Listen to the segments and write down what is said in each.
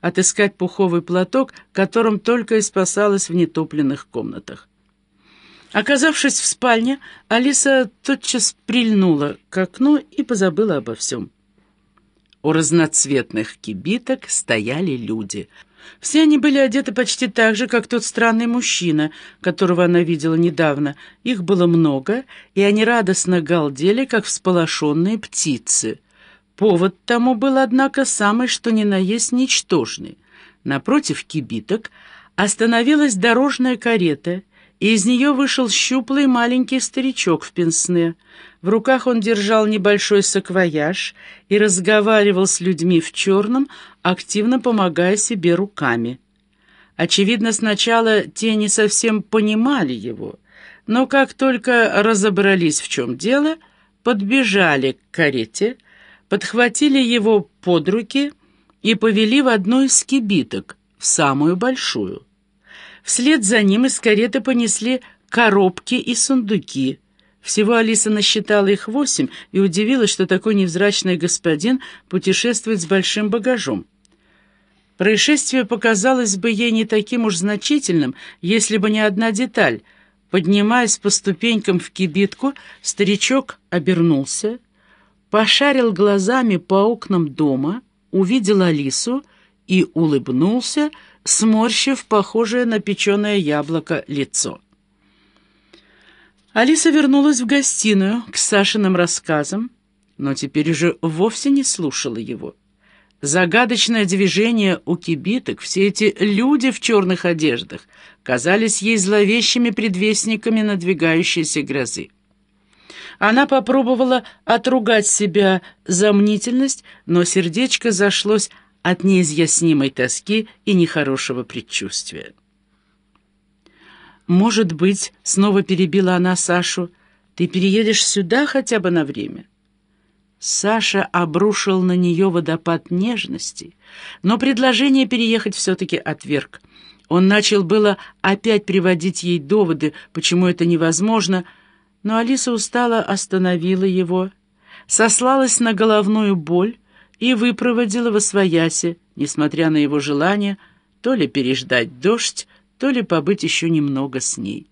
отыскать пуховый платок, которым только и спасалась в нетопленных комнатах. Оказавшись в спальне, Алиса тотчас прильнула к окну и позабыла обо всем. У разноцветных кибиток стояли люди. Все они были одеты почти так же, как тот странный мужчина, которого она видела недавно. Их было много, и они радостно галдели, как всполошенные птицы. Повод тому был, однако, самый что ни на есть ничтожный. Напротив кибиток остановилась дорожная карета, и из нее вышел щуплый маленький старичок в пенсне. В руках он держал небольшой саквояж и разговаривал с людьми в черном, активно помогая себе руками. Очевидно, сначала те не совсем понимали его, но как только разобрались, в чем дело, подбежали к карете, подхватили его под руки и повели в одну из кибиток, в самую большую. Вслед за ним из кареты понесли коробки и сундуки. Всего Алиса насчитала их восемь и удивилась, что такой невзрачный господин путешествует с большим багажом. Происшествие показалось бы ей не таким уж значительным, если бы не одна деталь. Поднимаясь по ступенькам в кибитку, старичок обернулся, пошарил глазами по окнам дома, увидел Алису и улыбнулся, сморщив похожее на печеное яблоко лицо. Алиса вернулась в гостиную к Сашиным рассказам, но теперь уже вовсе не слушала его. Загадочное движение у кибиток, все эти люди в черных одеждах, казались ей зловещими предвестниками надвигающейся грозы. Она попробовала отругать себя за мнительность, но сердечко зашлось от неизъяснимой тоски и нехорошего предчувствия. «Может быть, — снова перебила она Сашу, — ты переедешь сюда хотя бы на время?» Саша обрушил на нее водопад нежности, но предложение переехать все-таки отверг. Он начал было опять приводить ей доводы, почему это невозможно, но Алиса устало остановила его, сослалась на головную боль, и выпроводила во свояси, несмотря на его желание то ли переждать дождь, то ли побыть еще немного с ней.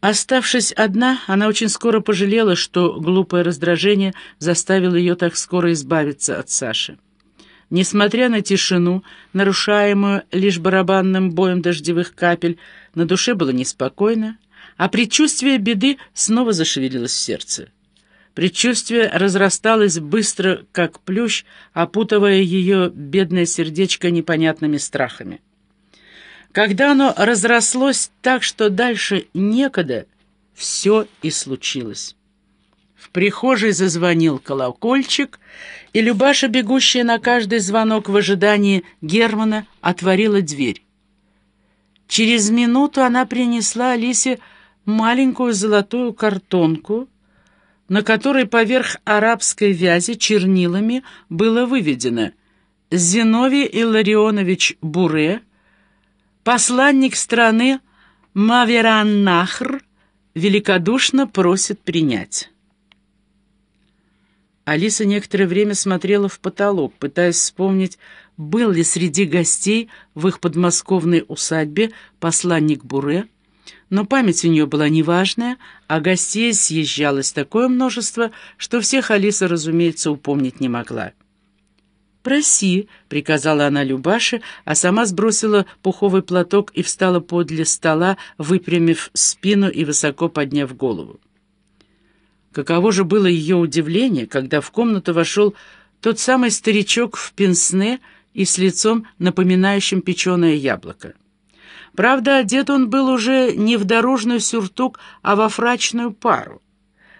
Оставшись одна, она очень скоро пожалела, что глупое раздражение заставило ее так скоро избавиться от Саши. Несмотря на тишину, нарушаемую лишь барабанным боем дождевых капель, на душе было неспокойно, а предчувствие беды снова зашевелилось в сердце. Предчувствие разрасталось быстро, как плющ, опутывая ее бедное сердечко непонятными страхами. Когда оно разрослось так, что дальше некогда, все и случилось. В прихожей зазвонил колокольчик, и Любаша, бегущая на каждый звонок в ожидании Германа, отворила дверь. Через минуту она принесла Алисе маленькую золотую картонку — на которой поверх арабской вязи чернилами было выведено «Зиновий Илларионович Буре, посланник страны Мавераннахр, великодушно просит принять». Алиса некоторое время смотрела в потолок, пытаясь вспомнить, был ли среди гостей в их подмосковной усадьбе посланник Буре, но память у нее была неважная, а гостей съезжалось такое множество, что всех Алиса, разумеется, упомнить не могла. «Проси», — приказала она Любаше, а сама сбросила пуховый платок и встала подле стола, выпрямив спину и высоко подняв голову. Каково же было ее удивление, когда в комнату вошел тот самый старичок в пенсне и с лицом, напоминающим печеное яблоко. Правда, одет он был уже не в дорожный сюртук, а во фрачную пару.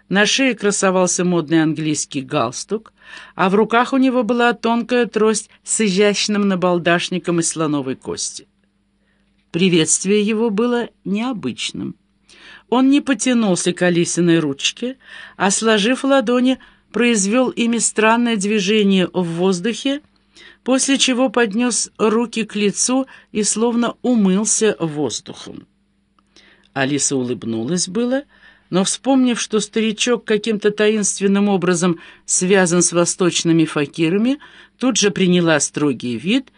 На шее красовался модный английский галстук, а в руках у него была тонкая трость с изящным набалдашником из слоновой кости. Приветствие его было необычным. Он не потянулся к Алисиной ручке, а, сложив ладони, произвел ими странное движение в воздухе, после чего поднес руки к лицу и словно умылся воздухом. Алиса улыбнулась было, но, вспомнив, что старичок каким-то таинственным образом связан с восточными факирами, тут же приняла строгий вид